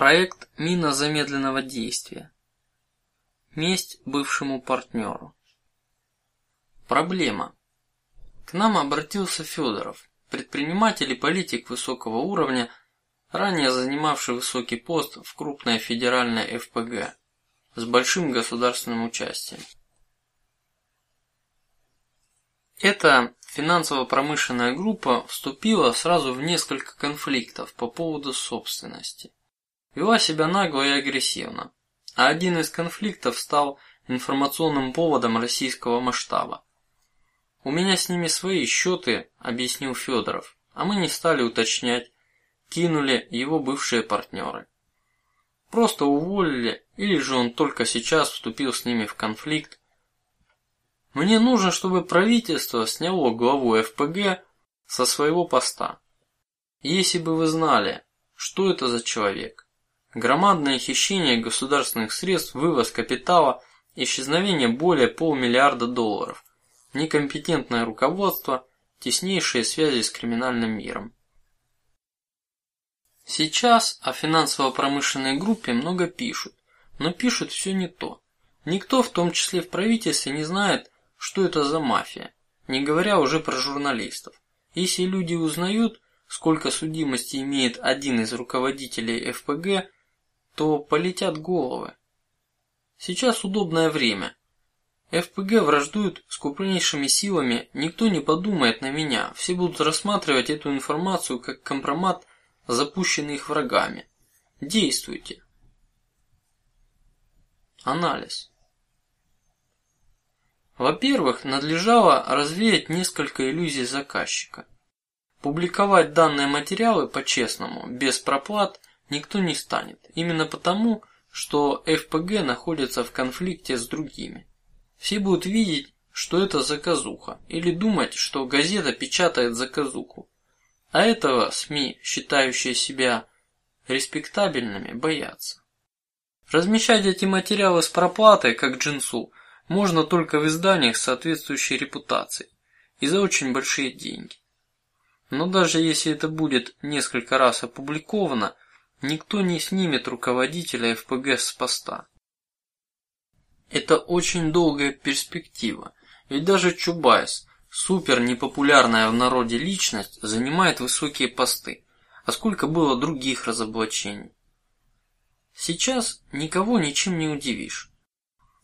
Проект мина замедленного действия. Месть бывшему партнеру. Проблема. К нам обратился Федоров, предприниматель и политик высокого уровня, ранее занимавший высокий пост в крупной федеральной ФПГ с большим государственным участием. Эта финансово-промышленная группа вступила сразу в несколько конфликтов по поводу собственности вела себя нагло и агрессивно, а один из конфликтов стал информационным поводом российского масштаба. У меня с ними свои счеты, объяснил Федоров, а мы не стали уточнять, кинули его бывшие партнеры. Просто уволили, или же он только сейчас вступил с ними в конфликт. Мне нужно, чтобы правительство сняло главу ФПГ со своего поста. Если бы вы знали, что это за человек, Громадное хищение государственных средств, вывоз капитала, исчезновение более полмиллиарда долларов, некомпетентное руководство, теснейшие связи с криминальным миром. Сейчас о финансово-промышленной группе много пишут, но пишут все не то. Никто, в том числе в правительстве, не знает, что это за мафия, не говоря уже про журналистов. Если люди узнают, сколько судимости имеет один из руководителей ФПГ, то полетят головы. Сейчас удобное время. ФПГ враждуют с крупнейшими силами, никто не подумает на меня, все будут рассматривать эту информацию как компромат, запущенный их врагами. Действуйте. Анализ. Во-первых, надлежало развеять несколько иллюзий заказчика. Публиковать данные материалы по-честному, без проплат никто не станет. Именно потому, что ФПГ находится в конфликте с другими. Все будут видеть, что это заказуха, или думать, что газета печатает заказуху. А этого СМИ, считающие себя респектабельными, боятся. Размещать эти материалы с проплатой, как джинсу, можно только в изданиях с соответствующей репутацией и за очень большие деньги. Но даже если это будет несколько раз опубликовано, Никто не снимет руководителя ФПГ с поста. Это очень долгая перспектива, ведь даже Чубайс, супер непопулярная в народе личность, занимает высокие посты. А сколько было других разоблачений? Сейчас никого ничем не удивишь.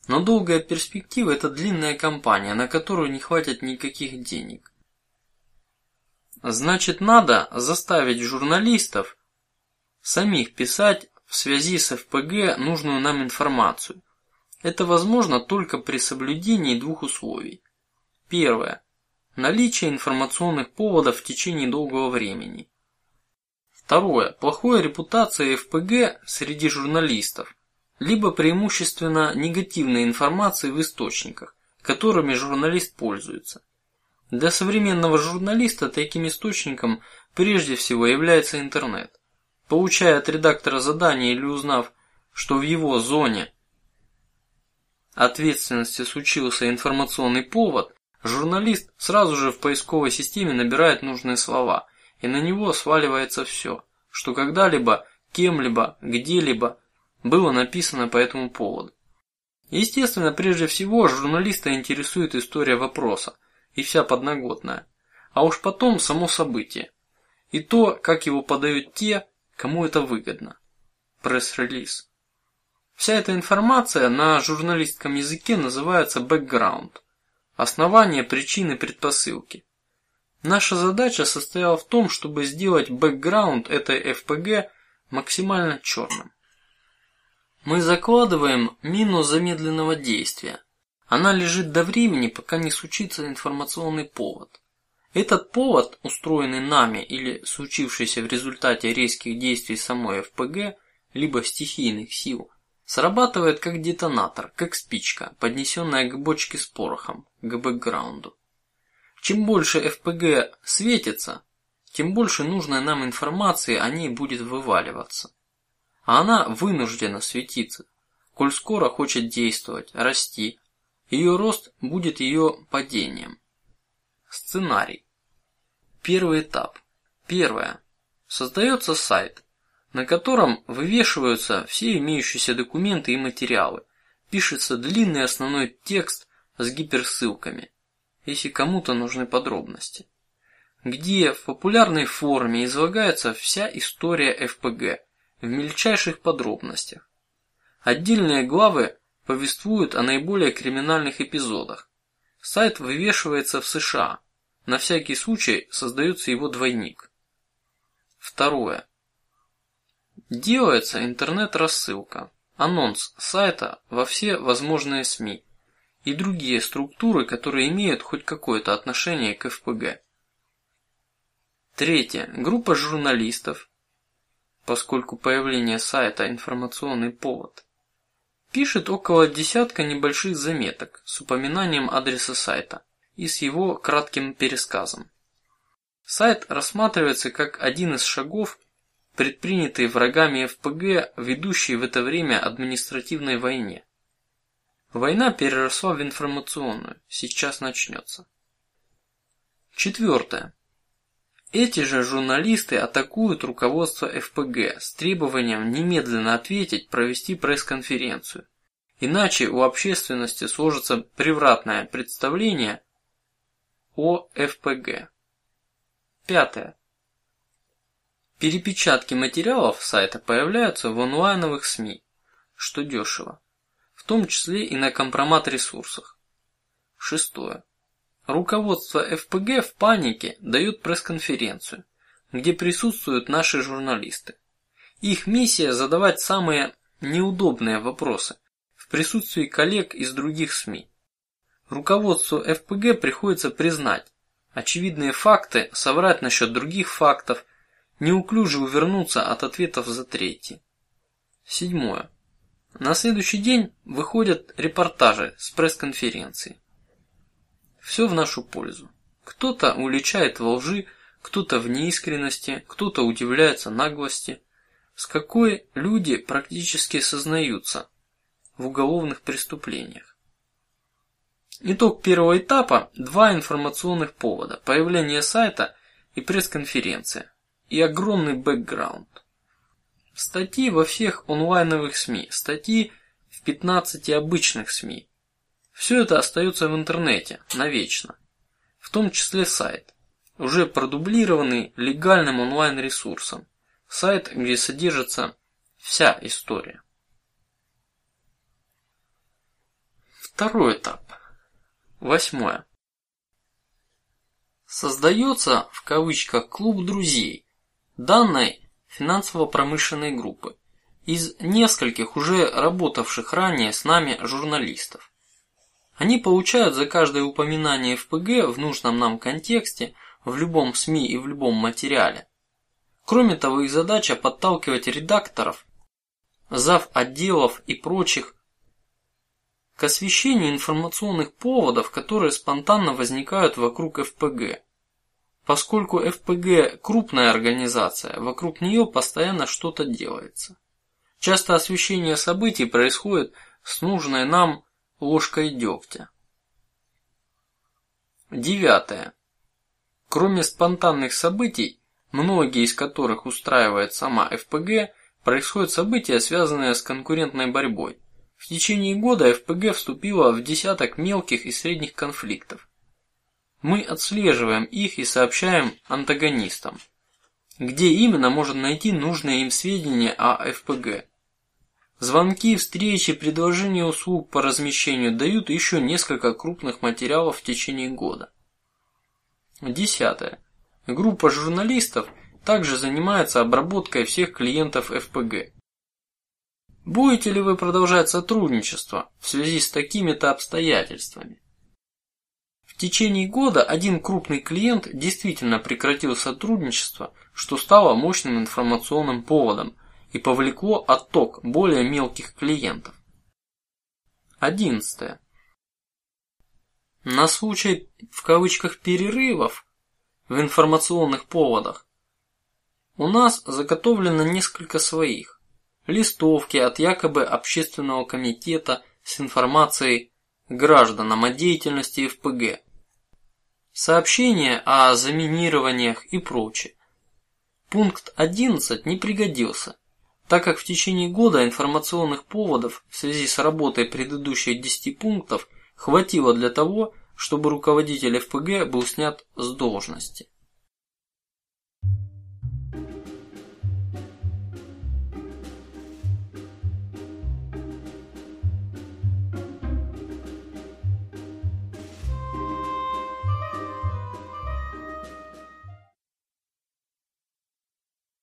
Но долгая перспектива – это длинная кампания, на которую не хватит никаких денег. Значит, надо заставить журналистов самих писать в связи с ФПГ нужную нам информацию. Это возможно только при соблюдении двух условий. Первое: наличие информационных поводов в течение долгого времени. Второе: плохая репутация ФПГ среди журналистов, либо преимущественно негативной информации в источниках, которыми журналист пользуется. Для современного журналиста таким источником прежде всего является интернет. Получая от редактора задание или узнав, что в его зоне ответственности случился информационный повод, журналист сразу же в поисковой системе набирает нужные слова, и на него сваливается все, что когда-либо, кем-либо, где-либо было написано по этому поводу. Естественно, прежде всего журналиста интересует история вопроса и вся подноготная, а уж потом само событие и то, как его подают те, Кому это выгодно? Пресс-релиз. Вся эта информация на журналистском языке называется бэкграунд, основание, причины, предпосылки. Наша задача состояла в том, чтобы сделать бэкграунд этой ФПГ максимально черным. Мы закладываем мину замедленного действия. Она лежит до времени, пока не случится информационный повод. Этот повод, устроенный нами или случившийся в результате резких действий самой ФПГ, либо стихийных сил, срабатывает как детонатор, как спичка, поднесенная к бочке с порохом, к бэкграунду. Чем больше ФПГ светится, тем больше нужной нам информации о ней будет вываливаться, а она вынуждена светиться, коль скоро хочет действовать, расти. Ее рост будет ее падением. Сценарий. Первый этап. Первое. Создается сайт. на котором вывешиваются все имеющиеся документы и материалы. Пишется длинный основной текст с гиперссылками, если кому-то нужны подробности, где в популярной форме излагается вся история ФПГ в мельчайших подробностях. Отдельные главы повествуют о наиболее криминальных эпизодах. Сайт вывешивается в США. На всякий случай создается его двойник. Второе. Делается интернет-рассылка, анонс сайта во все возможные СМИ и другие структуры, которые имеют хоть какое-то отношение к ФПГ. Третье. Группа журналистов, поскольку появление сайта информационный повод, пишет около десятка небольших заметок с упоминанием адреса сайта и с его кратким пересказом. Сайт рассматривается как один из шагов предпринятые врагами ФПГ, ведущие в это время административной войне. Война переросла в информационную, сейчас начнется. Четвертое. Эти же журналисты атакуют руководство ФПГ с требованием немедленно ответить, провести пресс-конференцию, иначе у общественности сложится превратное представление о ФПГ. Пятое. Перепечатки материалов сайта появляются в онлайновых СМИ, что дешево, в том числе и на компромат-ресурсах. Шестое. Руководство ФПГ в панике дает пресс-конференцию, где присутствуют наши журналисты. Их миссия задавать самые неудобные вопросы в присутствии коллег из других СМИ. Руководству ФПГ приходится признать очевидные факты, соврать насчет других фактов неуклюже увернуться от ответов за третий. Седьмое. На следующий день выходят репортажи с пресс-конференции. Все в нашу пользу. Кто-то уличает во лжи, кто-то в неискренности, кто-то удивляется наглости, с какой люди практически сознаются в уголовных преступлениях. Итог первого этапа: два информационных повода: появление сайта и пресс-конференция и огромный бэкграунд. Статьи во всех онлайновых СМИ, статьи в 15 обычных СМИ. Все это остается в интернете навечно, в том числе сайт, уже продублированный легальным онлайн ресурсом, сайт, где содержится вся история. Второй этап. Восьмое. Создается в кавычках клуб друзей, данной финансово-промышленной группы из нескольких уже работавших ранее с нами журналистов. Они получают за каждое упоминание ФПГ в нужном нам контексте, в любом СМИ и в любом материале. Кроме того, их задача подталкивать редакторов, зав отделов и прочих к освещению информационных поводов, которые спонтанно возникают вокруг ФПГ. Поскольку ФПГ крупная организация, вокруг нее постоянно что-то делается. Часто освещение событий происходит с нужной нам ложкой дегтя. Девятое. Кроме спонтанных событий, многие из которых устраивает сама ФПГ, происходят события, связанные с конкурентной борьбой. В течение года ФПГ вступила в десяток мелких и средних конфликтов, мы отслеживаем их и сообщаем антагонистам, где именно можно найти нужные им сведения о ФПГ. Звонки, встречи, предложения услуг по размещению дают еще несколько крупных материалов в течение года. Десятое. Группа журналистов также занимается обработкой всех клиентов ФПГ. Будете ли вы продолжать сотрудничество в связи с такими-то обстоятельствами? В течение года один крупный клиент действительно прекратил сотрудничество, что стало мощным информационным поводом и повлекло отток более мелких клиентов. Одиннадцатое. На случай в кавычках перерывов в информационных поводах у нас заготовлено несколько своих листовки от якобы общественного комитета с информацией гражданам о деятельности ФПГ сообщения о заминированиях и прочее. Пункт 11 не пригодился, так как в течение года информационных поводов в связи с работой предыдущих 10 пунктов хватило для того, чтобы руководитель ФПГ был снят с должности.